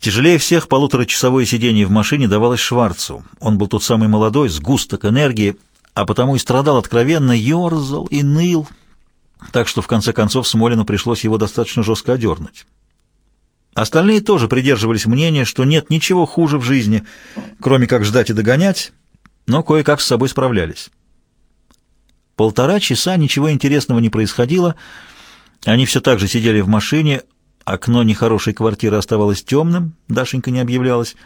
Тяжелее всех полуторачасовое сидение в машине давалось Шварцу. Он был тот самый молодой, сгусток энергии, а потому и страдал откровенно, ерзал и ныл, так что в конце концов Смолину пришлось его достаточно жестко одернуть. Остальные тоже придерживались мнения, что нет ничего хуже в жизни, кроме как ждать и догонять, но кое-как с собой справлялись. Полтора часа ничего интересного не происходило, они все так же сидели в машине, окно нехорошей квартиры оставалось темным, Дашенька не объявлялась,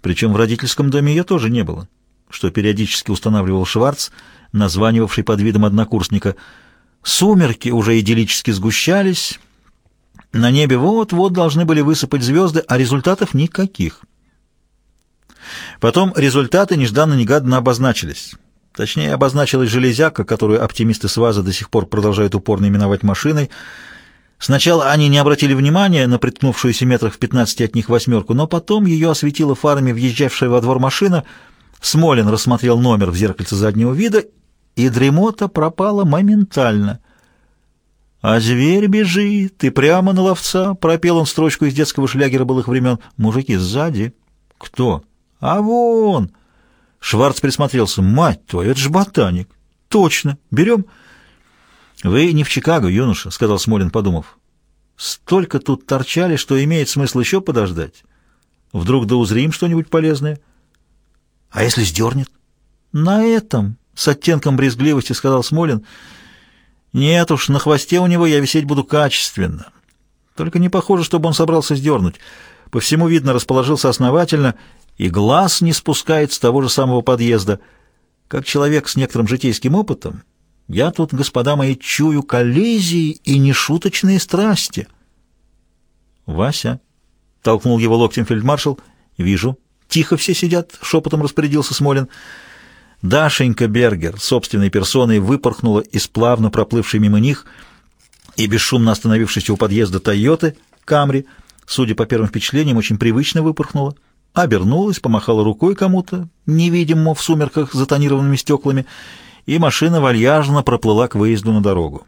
причем в родительском доме ее тоже не было, что периодически устанавливал Шварц, названивавший под видом однокурсника. Сумерки уже идиллически сгущались, на небе вот-вот должны были высыпать звезды, а результатов никаких. Потом результаты нежданно-негаданно обозначились. Точнее, обозначилась железяка, которую оптимисты СВАЗа до сих пор продолжают упорно именовать машиной. Сначала они не обратили внимания на приткнувшуюся метрах в 15 от них восьмерку, но потом ее осветила фарами въезжавшая во двор машина. Смолин рассмотрел номер в зеркальце заднего вида, и дремота пропала моментально. «А зверь бежит, ты прямо на ловца!» — пропел он строчку из детского шлягера былых времен. «Мужики сзади». «Кто?» «А вон!» Шварц присмотрелся. «Мать твою, это ж ботаник!» «Точно! Берем!» «Вы не в Чикаго, юноша», — сказал Смолин, подумав. «Столько тут торчали, что имеет смысл еще подождать. Вдруг да узрим что-нибудь полезное». «А если сдернет?» «На этом», — с оттенком брезгливости сказал Смолин. «Нет уж, на хвосте у него я висеть буду качественно. Только не похоже, чтобы он собрался сдернуть. По всему видно, расположился основательно и глаз не спускает с того же самого подъезда. Как человек с некоторым житейским опытом, я тут, господа мои, чую коллизии и нешуточные страсти. Вася, — толкнул его локтем фельдмаршал, — вижу. Тихо все сидят, — шепотом распорядился Смолин. Дашенька Бергер собственной персоной выпорхнула из плавно проплывшей мимо них и бесшумно остановившись у подъезда «Тойоты» Камри, судя по первым впечатлениям, очень привычно выпорхнула обернулась, помахала рукой кому-то, невидимому в сумерках с затонированными стеклами, и машина вальяжно проплыла к выезду на дорогу.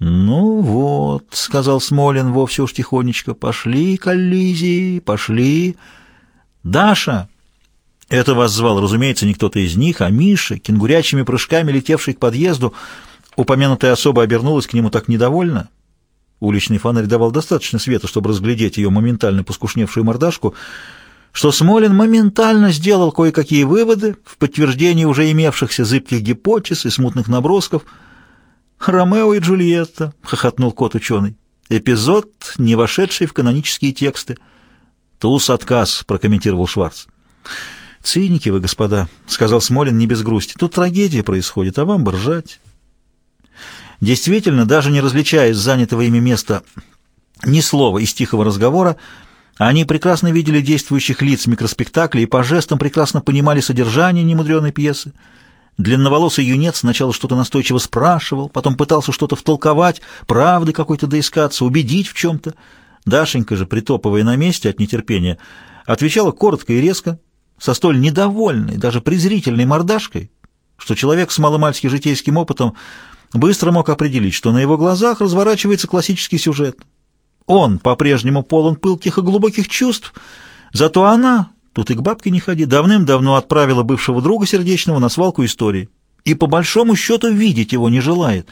«Ну вот», — сказал Смолин вовсе уж тихонечко, — «пошли коллизии, пошли». «Даша!» Это вас звал, разумеется, не кто-то из них, а Миша, кенгурячими прыжками летевший к подъезду. Упомянутая особа обернулась к нему так недовольно, Уличный фонарь давал достаточно света, чтобы разглядеть ее моментально поскушневшую мордашку, что Смолин моментально сделал кое-какие выводы в подтверждении уже имевшихся зыбких гипотез и смутных набросков. «Ромео и Джульетта», — хохотнул кот-ученый. «Эпизод, не вошедший в канонические тексты». «Туз отказ», — прокомментировал Шварц. «Циники вы, господа», — сказал Смолин не без грусти. «Тут трагедия происходит, а вам бы ржать». Действительно, даже не различая из занятого ими места ни слова из тихого разговора, они прекрасно видели действующих лиц микроспектакля и по жестам прекрасно понимали содержание немудреной пьесы. Длинноволосый юнец сначала что-то настойчиво спрашивал, потом пытался что-то втолковать, правды какой-то доискаться, убедить в чем-то. Дашенька же, притопывая на месте от нетерпения, отвечала коротко и резко, со столь недовольной, даже презрительной мордашкой, что человек с маломальски житейским опытом быстро мог определить, что на его глазах разворачивается классический сюжет. Он по-прежнему полон пылких и глубоких чувств, зато она, тут и к бабке не ходи, давным-давно отправила бывшего друга сердечного на свалку истории и по большому счету видеть его не желает.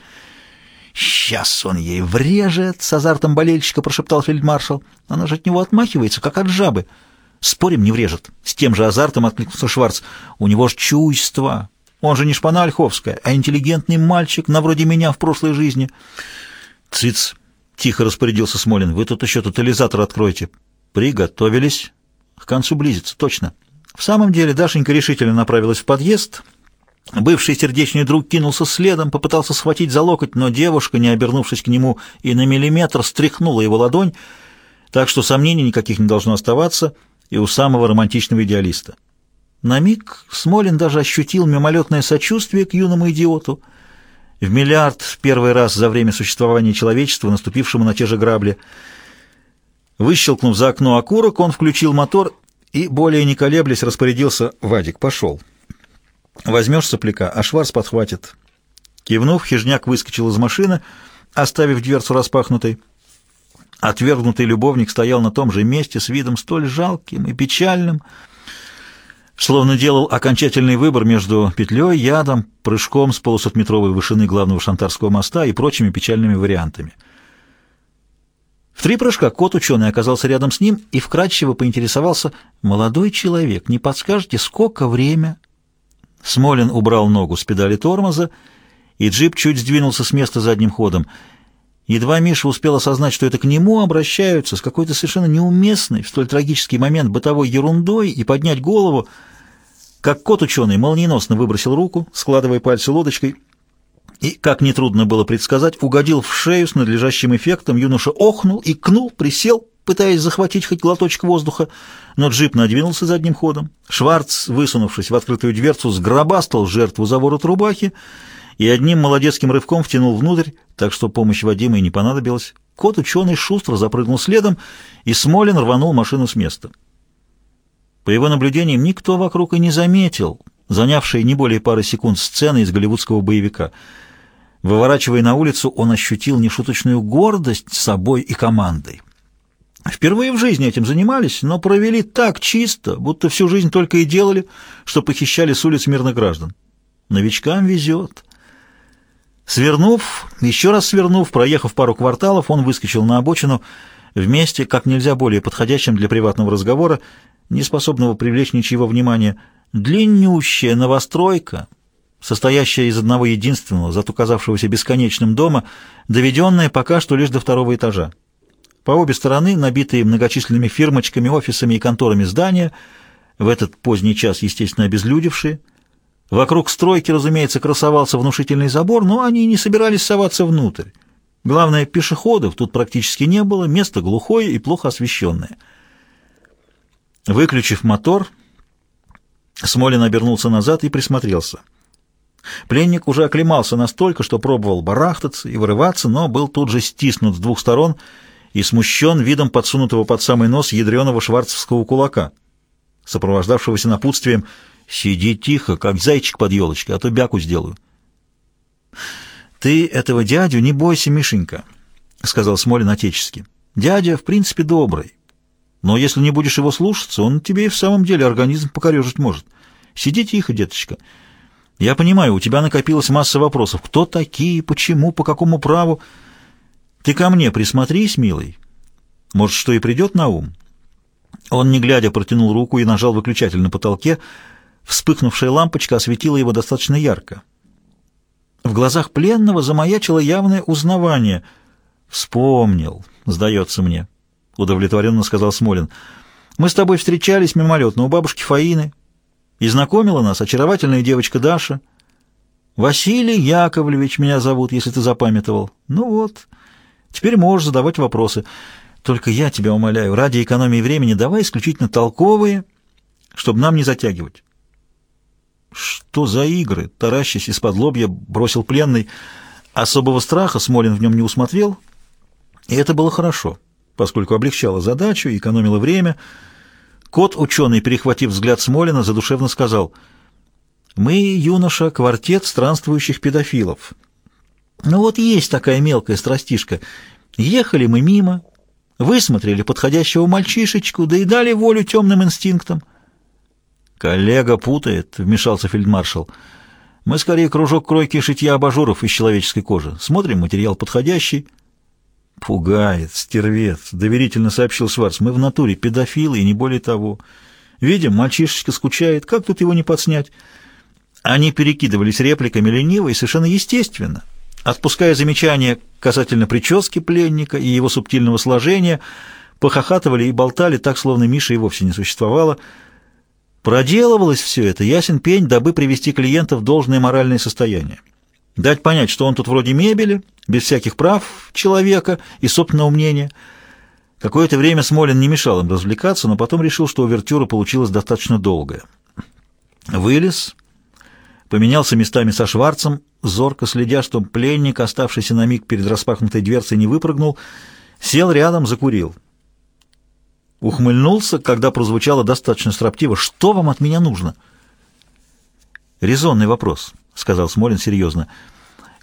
«Сейчас он ей врежет!» — с азартом болельщика прошептал фельдмаршал. «Она же от него отмахивается, как от жабы». «Спорим, не врежет!» — с тем же азартом откликнулся Шварц. «У него ж чувства!» Он же не шпана Ольховская, а интеллигентный мальчик, на вроде меня в прошлой жизни. Циц, тихо распорядился Смолин, вы тут еще тотализатор откройте. Приготовились. К концу близится, точно. В самом деле Дашенька решительно направилась в подъезд. Бывший сердечный друг кинулся следом, попытался схватить за локоть, но девушка, не обернувшись к нему и на миллиметр, стряхнула его ладонь, так что сомнений никаких не должно оставаться и у самого романтичного идеалиста. На миг Смолин даже ощутил мимолетное сочувствие к юному идиоту. В миллиард в первый раз за время существования человечества, наступившему на те же грабли. Выщелкнув за окно окурок, он включил мотор и, более не колеблясь, распорядился «Вадик, пошел». «Возьмешь сопляка, а Шварц подхватит». Кивнув, хижняк выскочил из машины, оставив дверцу распахнутой. Отвергнутый любовник стоял на том же месте с видом столь жалким и печальным, словно делал окончательный выбор между петлей, ядом, прыжком с полусотметровой вышины главного шантарского моста и прочими печальными вариантами. В три прыжка кот-ученый оказался рядом с ним и вкратчиво поинтересовался, «Молодой человек, не подскажете, сколько время?» Смолин убрал ногу с педали тормоза, и джип чуть сдвинулся с места задним ходом. Едва Миша успел осознать, что это к нему обращаются с какой-то совершенно неуместной в столь трагический момент бытовой ерундой и поднять голову, как кот-ученый молниеносно выбросил руку, складывая пальцы лодочкой, и, как нетрудно было предсказать, угодил в шею с надлежащим эффектом, юноша охнул, и кнул, присел, пытаясь захватить хоть глоточек воздуха, но джип надвинулся задним ходом. Шварц, высунувшись в открытую дверцу, сгробастал жертву за ворот рубахи и одним молодецким рывком втянул внутрь, так что помощь Вадима и не понадобилась. Кот-ученый шустро запрыгнул следом, и Смолин рванул машину с места. По его наблюдениям, никто вокруг и не заметил, занявшие не более пары секунд сцены из голливудского боевика — Выворачивая на улицу, он ощутил нешуточную гордость собой и командой. Впервые в жизни этим занимались, но провели так чисто, будто всю жизнь только и делали, что похищали с улиц мирных граждан. Новичкам везет. Свернув, еще раз свернув, проехав пару кварталов, он выскочил на обочину вместе, как нельзя более подходящим для приватного разговора, не способного привлечь ничего внимания, длиннющая новостройка — состоящая из одного единственного, зато казавшегося бесконечным дома, доведенная пока что лишь до второго этажа. По обе стороны, набитые многочисленными фирмочками, офисами и конторами здания, в этот поздний час, естественно, обезлюдевшие. Вокруг стройки, разумеется, красовался внушительный забор, но они не собирались соваться внутрь. Главное, пешеходов тут практически не было, место глухое и плохо освещенное. Выключив мотор, Смолин обернулся назад и присмотрелся. Пленник уже оклемался настолько, что пробовал барахтаться и вырываться, но был тут же стиснут с двух сторон и смущен видом подсунутого под самый нос ядреного шварцевского кулака, сопровождавшегося напутствием «Сиди тихо, как зайчик под елочкой, а то бяку сделаю». «Ты этого дядю не бойся, Мишенька», — сказал Смолин отечески. «Дядя, в принципе, добрый, но если не будешь его слушаться, он тебе и в самом деле организм покорежить может. Сиди тихо, деточка». Я понимаю, у тебя накопилась масса вопросов. Кто такие, почему, по какому праву? Ты ко мне присмотрись, милый. Может, что и придет на ум?» Он, не глядя, протянул руку и нажал выключатель на потолке. Вспыхнувшая лампочка осветила его достаточно ярко. В глазах пленного замаячило явное узнавание. «Вспомнил, сдается мне», — удовлетворенно сказал Смолин. «Мы с тобой встречались мимолетно у бабушки Фаины. И знакомила нас очаровательная девочка Даша. Василий Яковлевич меня зовут, если ты запамятовал. Ну вот, теперь можешь задавать вопросы. Только я тебя умоляю, ради экономии времени давай исключительно толковые, чтобы нам не затягивать. Что за игры? Таращись из-под лобья, бросил пленный. Особого страха Смолин в нем не усмотрел, и это было хорошо, поскольку облегчало задачу и экономило время — Кот-ученый, перехватив взгляд Смолина, задушевно сказал, «Мы, юноша, квартет странствующих педофилов. Ну вот есть такая мелкая страстишка. Ехали мы мимо, высмотрели подходящего мальчишечку, да и дали волю темным инстинктам». «Коллега путает», — вмешался фельдмаршал. «Мы скорее кружок кройки и шитья абажуров из человеческой кожи. Смотрим материал подходящий». «Пугает, стервец», — доверительно сообщил Шварц. «Мы в натуре педофилы и не более того. Видим, мальчишечка скучает, как тут его не подснять?» Они перекидывались репликами лениво и совершенно естественно, отпуская замечания касательно прически пленника и его субтильного сложения, похохатывали и болтали так, словно Миша и вовсе не существовало. Проделывалось все это, ясен пень, дабы привести клиента в должное моральное состояние. Дать понять, что он тут вроде мебели, без всяких прав человека и собственного мнения. Какое-то время Смолин не мешал им развлекаться, но потом решил, что увертюра получилась достаточно долгая. Вылез, поменялся местами со Шварцем, зорко следя, чтобы пленник, оставшийся на миг перед распахнутой дверцей, не выпрыгнул, сел рядом, закурил. Ухмыльнулся, когда прозвучало достаточно строптиво. «Что вам от меня нужно?» «Резонный вопрос», — сказал Смолин серьезно.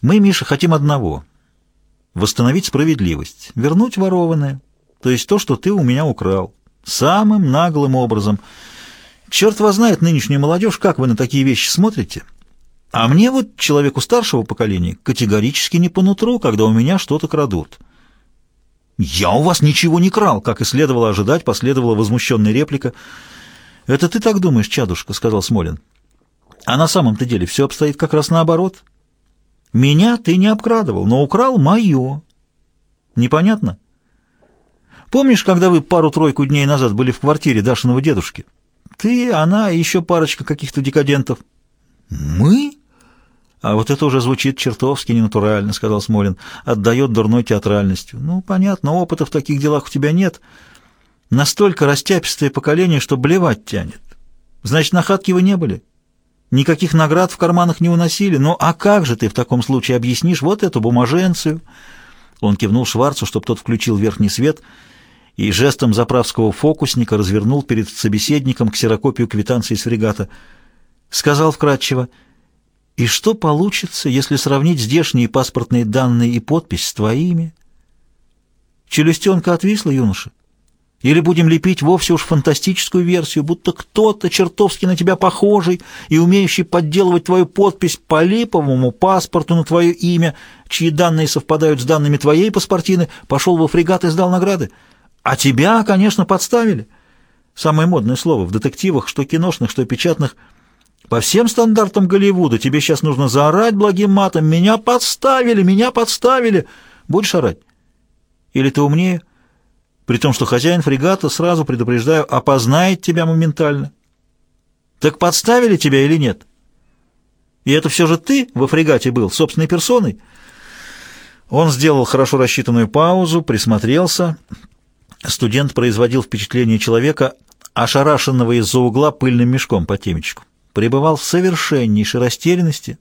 «Мы, Миша, хотим одного — восстановить справедливость, вернуть ворованное, то есть то, что ты у меня украл. Самым наглым образом. Черт вас знает, нынешняя молодежь, как вы на такие вещи смотрите? А мне вот, человеку старшего поколения, категорически не по нутру, когда у меня что-то крадут. «Я у вас ничего не крал», как и следовало ожидать, последовала возмущенная реплика. «Это ты так думаешь, чадушка», — сказал Смолин. «А на самом-то деле все обстоит как раз наоборот. Меня ты не обкрадывал, но украл мое. Непонятно?» Помнишь, когда вы пару-тройку дней назад были в квартире Дашиного дедушки? Ты, она и еще парочка каких-то декадентов. Мы? А вот это уже звучит чертовски ненатурально, сказал Смолин. Отдает дурной театральностью. Ну, понятно, опыта в таких делах у тебя нет. Настолько растяпистое поколение, что блевать тянет. Значит, на хатке вы не были? Никаких наград в карманах не уносили. Ну, а как же ты в таком случае объяснишь вот эту бумаженцию? Он кивнул Шварцу, чтобы тот включил верхний свет — и жестом заправского фокусника развернул перед собеседником ксерокопию квитанции с фрегата. Сказал вкратчиво, «И что получится, если сравнить здешние паспортные данные и подпись с твоими?» Челюстенка отвисла, юноша. Или будем лепить вовсе уж фантастическую версию, будто кто-то чертовски на тебя похожий и умеющий подделывать твою подпись по липовому паспорту на твое имя, чьи данные совпадают с данными твоей паспортины, пошел во фрегат и сдал награды? А тебя, конечно, подставили. Самое модное слово в детективах, что киношных, что печатных. По всем стандартам Голливуда тебе сейчас нужно заорать благим матом. Меня подставили, меня подставили. Будешь орать? Или ты умнее? При том, что хозяин фрегата, сразу предупреждаю, опознает тебя моментально. Так подставили тебя или нет? И это все же ты во фрегате был, собственной персоной? Он сделал хорошо рассчитанную паузу, присмотрелся Студент производил впечатление человека, ошарашенного из-за угла пыльным мешком по темечку. Пребывал в совершеннейшей растерянности.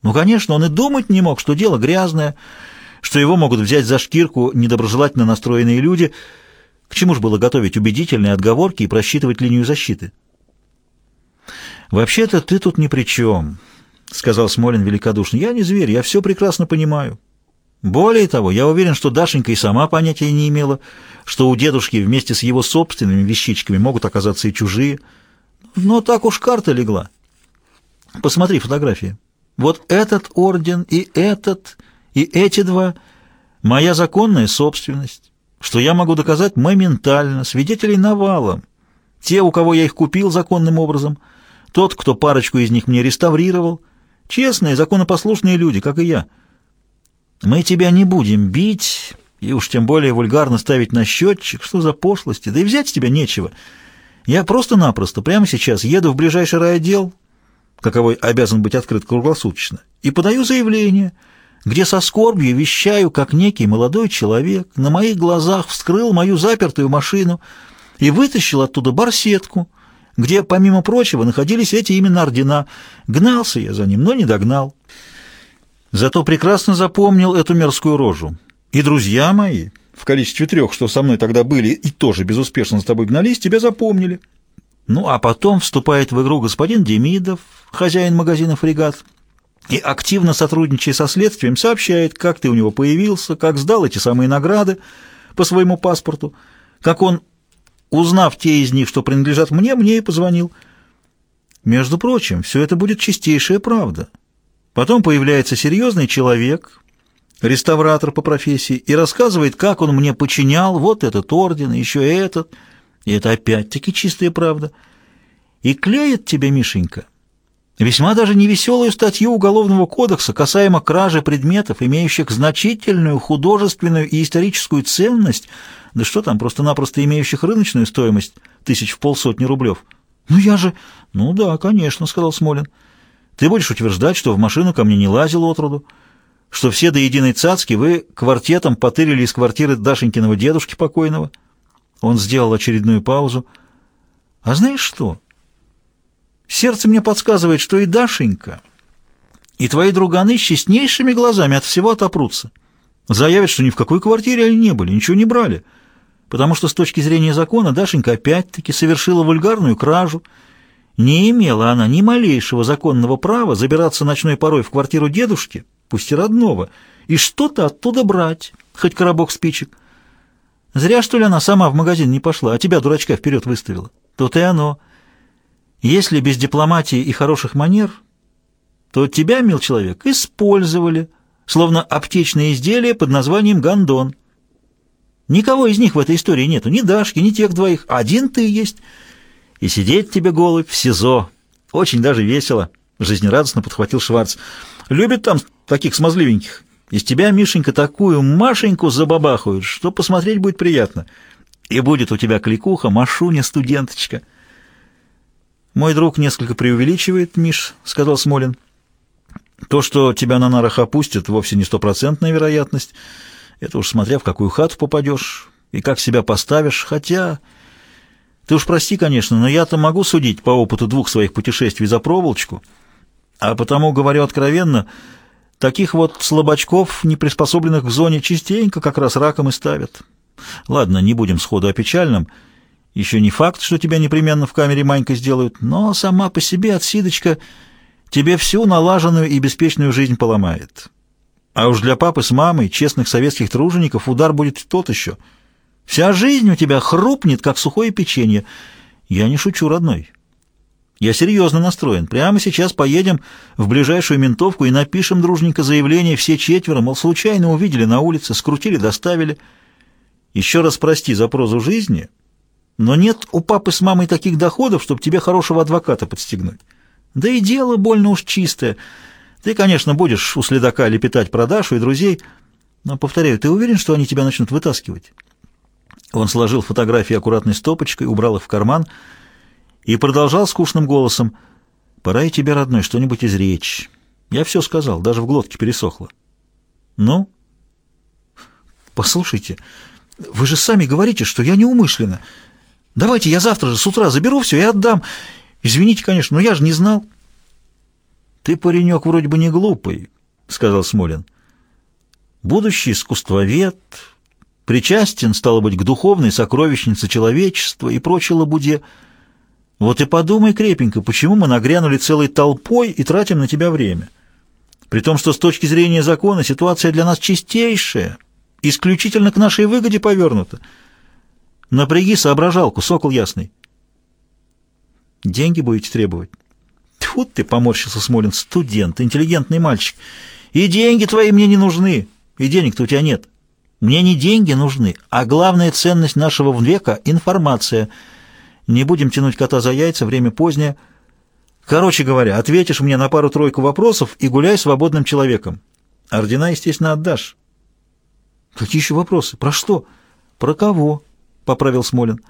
Ну, конечно, он и думать не мог, что дело грязное, что его могут взять за шкирку недоброжелательно настроенные люди. К чему же было готовить убедительные отговорки и просчитывать линию защиты? «Вообще-то ты тут ни при чем», — сказал Смолин великодушно. «Я не зверь, я все прекрасно понимаю. Более того, я уверен, что Дашенька и сама понятия не имела, что у дедушки вместе с его собственными вещичками могут оказаться и чужие. Но так уж карта легла. Посмотри фотографии. Вот этот орден и этот, и эти два — моя законная собственность, что я могу доказать моментально, свидетелей навалом. Те, у кого я их купил законным образом, тот, кто парочку из них мне реставрировал, честные, законопослушные люди, как и я — мы тебя не будем бить, и уж тем более вульгарно ставить на счетчик. Что за пошлости? Да и взять с тебя нечего. Я просто-напросто прямо сейчас еду в ближайший райотдел, каковой обязан быть открыт круглосуточно, и подаю заявление, где со скорбью вещаю, как некий молодой человек на моих глазах вскрыл мою запертую машину и вытащил оттуда барсетку, где, помимо прочего, находились эти именно ордена. Гнался я за ним, но не догнал. Зато прекрасно запомнил эту мерзкую рожу. И друзья мои, в количестве трех, что со мной тогда были и тоже безуспешно с тобой гнались, тебя запомнили. Ну, а потом вступает в игру господин Демидов, хозяин магазина «Фрегат», и, активно сотрудничая со следствием, сообщает, как ты у него появился, как сдал эти самые награды по своему паспорту, как он, узнав те из них, что принадлежат мне, мне и позвонил. Между прочим, все это будет чистейшая правда». Потом появляется серьезный человек, реставратор по профессии, и рассказывает, как он мне подчинял вот этот орден, еще этот. И это опять-таки чистая правда. И клеит тебе, Мишенька, весьма даже невеселую статью Уголовного кодекса касаемо кражи предметов, имеющих значительную художественную и историческую ценность, да что там, просто-напросто имеющих рыночную стоимость тысяч в полсотни рублев. «Ну я же...» «Ну да, конечно», — сказал Смолин. Ты будешь утверждать, что в машину ко мне не лазил отроду, что все до единой цацки вы квартетом потырили из квартиры Дашенькиного дедушки покойного?» Он сделал очередную паузу. «А знаешь что? Сердце мне подсказывает, что и Дашенька, и твои друганы с честнейшими глазами от всего отопрутся. Заявят, что ни в какой квартире они не были, ничего не брали, потому что с точки зрения закона Дашенька опять-таки совершила вульгарную кражу, не имела она ни малейшего законного права забираться ночной порой в квартиру дедушки, пусть и родного, и что-то оттуда брать, хоть коробок спичек. Зря, что ли, она сама в магазин не пошла, а тебя, дурачка, вперед выставила. Тут и оно. Если без дипломатии и хороших манер, то тебя, мил человек, использовали, словно аптечное изделие под названием «Гондон». Никого из них в этой истории нету, ни Дашки, ни тех двоих. Один ты есть. И сидеть тебе, голубь, в СИЗО. Очень даже весело, — жизнерадостно подхватил Шварц. Любят там таких смазливеньких. Из тебя, Мишенька, такую Машеньку забабахают, что посмотреть будет приятно. И будет у тебя кликуха, Машуня, студенточка. Мой друг несколько преувеличивает, Миш, — сказал Смолин. То, что тебя на нарах опустят, вовсе не стопроцентная вероятность. Это уж смотря в какую хату попадешь и как себя поставишь. Хотя, ты уж прости, конечно, но я-то могу судить по опыту двух своих путешествий за проволочку. А потому, говорю откровенно, таких вот слабачков, не приспособленных к зоне, частенько как раз раком и ставят. Ладно, не будем сходу о печальном. Еще не факт, что тебя непременно в камере Манька сделают, но сама по себе отсидочка тебе всю налаженную и беспечную жизнь поломает». А уж для папы с мамой, честных советских тружеников, удар будет тот еще. Вся жизнь у тебя хрупнет, как сухое печенье. Я не шучу, родной. Я серьезно настроен. Прямо сейчас поедем в ближайшую ментовку и напишем дружненько заявление все четверо, мол, случайно увидели на улице, скрутили, доставили. Еще раз прости за прозу жизни, но нет у папы с мамой таких доходов, чтобы тебе хорошего адвоката подстегнуть. Да и дело больно уж чистое — ты, конечно, будешь у следака лепетать про Дашу и друзей, но, повторяю, ты уверен, что они тебя начнут вытаскивать?» Он сложил фотографии аккуратной стопочкой, убрал их в карман и продолжал скучным голосом. «Пора и тебе, родной, что-нибудь изречь. Я все сказал, даже в глотке пересохло». «Ну?» «Послушайте, вы же сами говорите, что я неумышленно. Давайте я завтра же с утра заберу все и отдам. Извините, конечно, но я же не знал». «Ты, паренек, вроде бы не глупый», — сказал Смолин. «Будущий искусствовед, причастен, стало быть, к духовной сокровищнице человечества и прочей лабуде. Вот и подумай крепенько, почему мы нагрянули целой толпой и тратим на тебя время. При том, что с точки зрения закона ситуация для нас чистейшая, исключительно к нашей выгоде повернута. Напряги соображалку, сокол ясный». «Деньги будете требовать?» Тьфу ты, поморщился Смолин, студент, интеллигентный мальчик. И деньги твои мне не нужны, и денег-то у тебя нет. Мне не деньги нужны, а главная ценность нашего века — информация. Не будем тянуть кота за яйца, время позднее. Короче говоря, ответишь мне на пару-тройку вопросов и гуляй свободным человеком. Ордена, естественно, отдашь. Какие еще вопросы? Про что? Про кого? — поправил Смолин.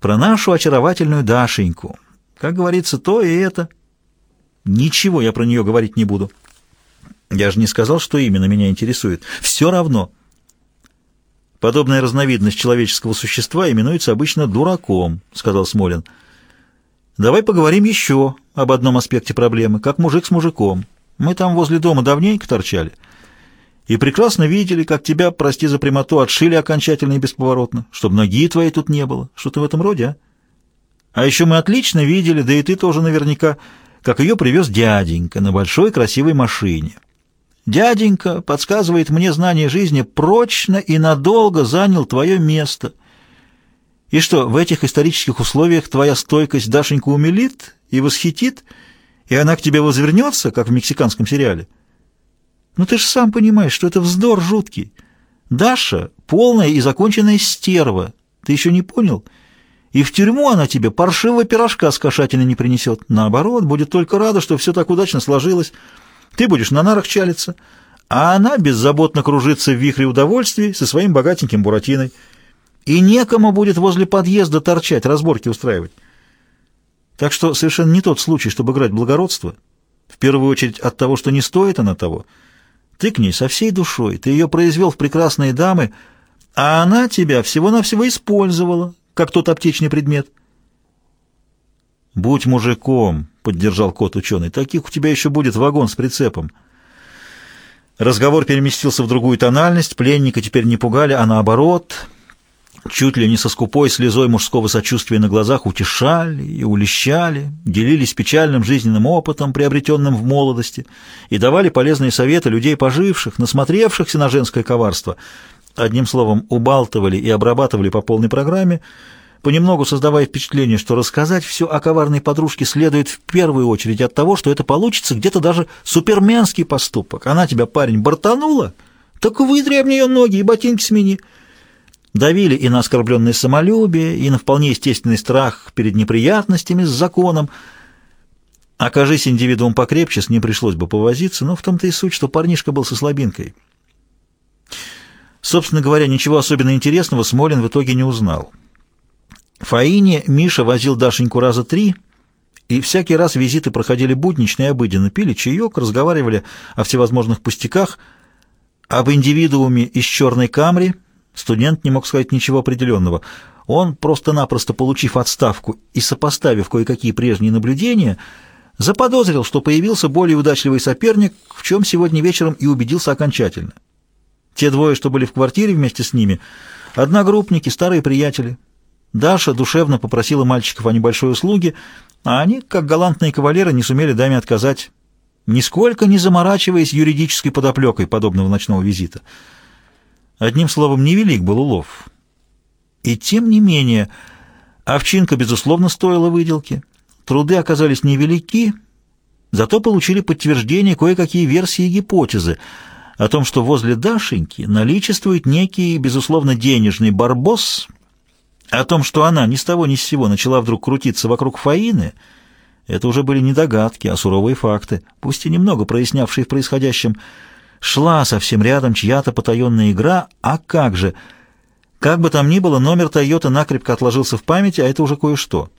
Про нашу очаровательную Дашеньку. Как говорится, то и это. Ничего я про нее говорить не буду. Я же не сказал, что именно меня интересует. Все равно. Подобная разновидность человеческого существа именуется обычно дураком, сказал Смолин. Давай поговорим еще об одном аспекте проблемы, как мужик с мужиком. Мы там возле дома давненько торчали. И прекрасно видели, как тебя, прости за прямоту, отшили окончательно и бесповоротно, чтобы ноги твоей тут не было. Что-то в этом роде, а? А еще мы отлично видели, да и ты тоже наверняка, как ее привез дяденька на большой красивой машине. Дяденька, подсказывает мне знание жизни, прочно и надолго занял твое место. И что, в этих исторических условиях твоя стойкость Дашеньку умилит и восхитит, и она к тебе возвернется, как в мексиканском сериале? Ну ты же сам понимаешь, что это вздор жуткий. Даша — полная и законченная стерва. Ты еще не понял?» И в тюрьму она тебе паршивого пирожка с кошатиной не принесет. Наоборот, будет только рада, что все так удачно сложилось. Ты будешь на нарах чалиться, а она беззаботно кружится в вихре удовольствий со своим богатеньким Буратиной. И некому будет возле подъезда торчать, разборки устраивать. Так что совершенно не тот случай, чтобы играть благородство. В первую очередь от того, что не стоит она того. Ты к ней со всей душой, ты ее произвел в прекрасные дамы, а она тебя всего-навсего использовала, как тот аптечный предмет. «Будь мужиком», — поддержал кот-ученый, — «таких у тебя еще будет вагон с прицепом». Разговор переместился в другую тональность, пленника теперь не пугали, а наоборот, чуть ли не со скупой слезой мужского сочувствия на глазах утешали и улещали, делились печальным жизненным опытом, приобретенным в молодости, и давали полезные советы людей поживших, насмотревшихся на женское коварство — Одним словом, убалтывали и обрабатывали по полной программе, понемногу создавая впечатление, что рассказать все о коварной подружке следует в первую очередь от того, что это получится где-то даже суперменский поступок. Она тебя, парень, бортанула? Так выдри об нее ноги и ботинки смени. Давили и на оскорбленное самолюбие, и на вполне естественный страх перед неприятностями с законом. Окажись индивидуум покрепче, с ним пришлось бы повозиться, но в том-то и суть, что парнишка был со слабинкой. Собственно говоря, ничего особенно интересного Смолин в итоге не узнал. Фаине Миша возил Дашеньку раза три, и всякий раз визиты проходили буднично и обыденно. Пили чаек, разговаривали о всевозможных пустяках. Об индивидууме из черной камри студент не мог сказать ничего определенного. Он, просто-напросто получив отставку и сопоставив кое-какие прежние наблюдения, заподозрил, что появился более удачливый соперник, в чем сегодня вечером и убедился окончательно. Те двое, что были в квартире вместе с ними, одногруппники, старые приятели, Даша душевно попросила мальчиков о небольшой услуге, а они, как галантные кавалеры, не сумели даме отказать, нисколько не заморачиваясь юридической подоплекой подобного ночного визита. Одним словом, невелик был улов. И тем не менее, овчинка, безусловно, стоила выделки. Труды оказались невелики, зато получили подтверждение кое-какие версии и гипотезы о том, что возле Дашеньки наличествует некий, безусловно, денежный барбос — о том, что она ни с того ни с сего начала вдруг крутиться вокруг Фаины, это уже были не догадки, а суровые факты, пусть и немного прояснявшие в происходящем. Шла совсем рядом чья-то потаенная игра, а как же? Как бы там ни было, номер Тойота накрепко отложился в памяти, а это уже кое-что.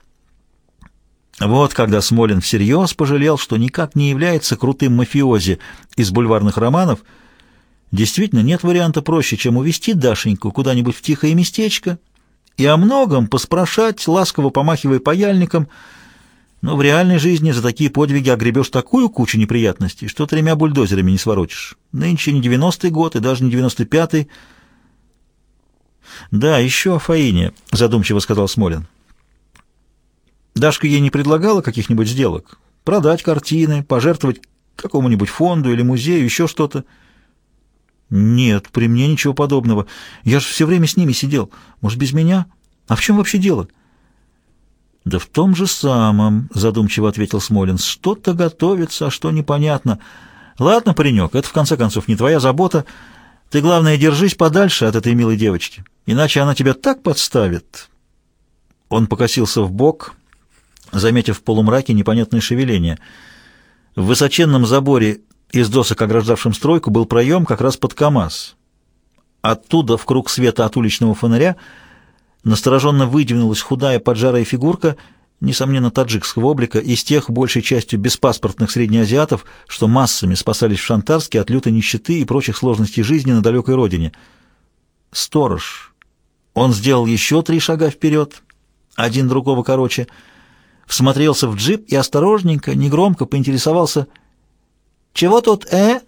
Вот когда Смолин всерьез пожалел, что никак не является крутым мафиози из бульварных романов, действительно нет варианта проще, чем увести Дашеньку куда-нибудь в тихое местечко, и о многом поспрашать, ласково помахивая паяльником, но в реальной жизни за такие подвиги огребешь такую кучу неприятностей, что тремя бульдозерами не сворочишь. Нынче не девяностый год и даже не девяносто пятый. «Да, еще о Фаине», — задумчиво сказал Смолин. «Дашка ей не предлагала каких-нибудь сделок? Продать картины, пожертвовать какому-нибудь фонду или музею, еще что-то?» «Нет, при мне ничего подобного. Я же все время с ними сидел. Может, без меня? А в чем вообще дело?» «Да в том же самом», — задумчиво ответил Смолин. «Что-то готовится, а что непонятно. Ладно, паренек, это в конце концов не твоя забота. Ты, главное, держись подальше от этой милой девочки, иначе она тебя так подставит». Он покосился в бок, заметив в полумраке непонятное шевеление. В высоченном заборе из досок, ограждавшим стройку, был проем как раз под КАМАЗ. Оттуда, в круг света от уличного фонаря, настороженно выдвинулась худая поджарая фигурка, несомненно, таджикского облика, из тех, большей частью беспаспортных среднеазиатов, что массами спасались в Шантарске от лютой нищеты и прочих сложностей жизни на далекой родине. Сторож. Он сделал еще три шага вперед, один другого короче, всмотрелся в джип и осторожненько, негромко поинтересовался — «Чего тут, э?»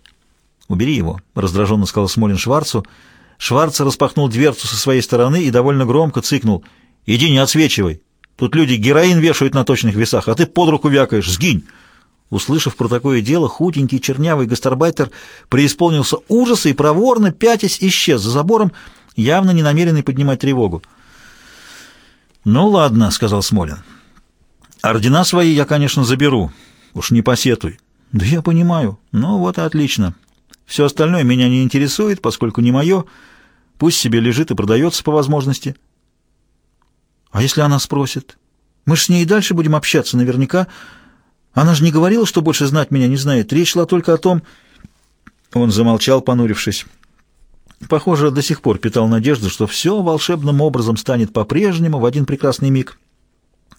«Убери его», — раздраженно сказал Смолин Шварцу. Шварц распахнул дверцу со своей стороны и довольно громко цыкнул. «Иди, не отсвечивай. Тут люди героин вешают на точных весах, а ты под руку вякаешь. Сгинь!» Услышав про такое дело, худенький чернявый гастарбайтер преисполнился ужаса и проворно, пятясь, исчез за забором, явно не намеренный поднимать тревогу. «Ну ладно», — сказал Смолин. «Ордена свои я, конечно, заберу. Уж не посетуй. Да я понимаю. Ну вот и отлично. Все остальное меня не интересует, поскольку не мое. Пусть себе лежит и продается по возможности. А если она спросит? Мы ж с ней и дальше будем общаться наверняка. Она же не говорила, что больше знать меня не знает. Речь шла только о том... Он замолчал, понурившись. Похоже, до сих пор питал надежду, что все волшебным образом станет по-прежнему в один прекрасный миг.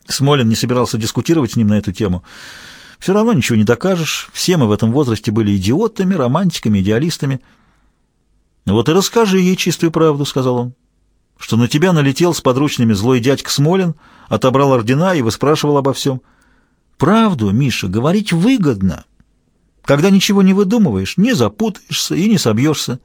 Смолин не собирался дискутировать с ним на эту тему. Все равно ничего не докажешь. Все мы в этом возрасте были идиотами, романтиками, идеалистами. «Вот и расскажи ей чистую правду», — сказал он, — «что на тебя налетел с подручными злой дядька Смолин, отобрал ордена и выспрашивал обо всем». «Правду, Миша, говорить выгодно. Когда ничего не выдумываешь, не запутаешься и не собьешься».